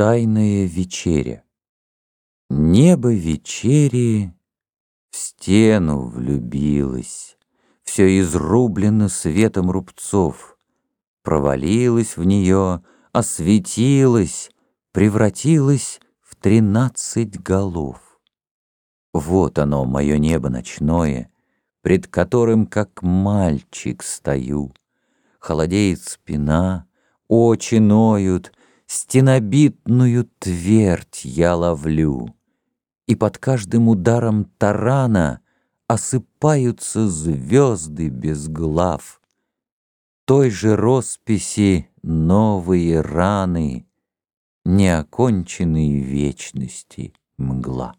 Тайная вечеря Небо вечери в стену влюбилось, Все изрублено светом рубцов, Провалилось в нее, осветилось, Превратилось в тринадцать голов. Вот оно, мое небо ночное, Пред которым, как мальчик, стою. Холодеет спина, очи ноют, Стенобитную твердь я ловлю, И под каждым ударом тарана Осыпаются звезды без глав. Той же росписи новые раны, Неоконченные вечности мгла.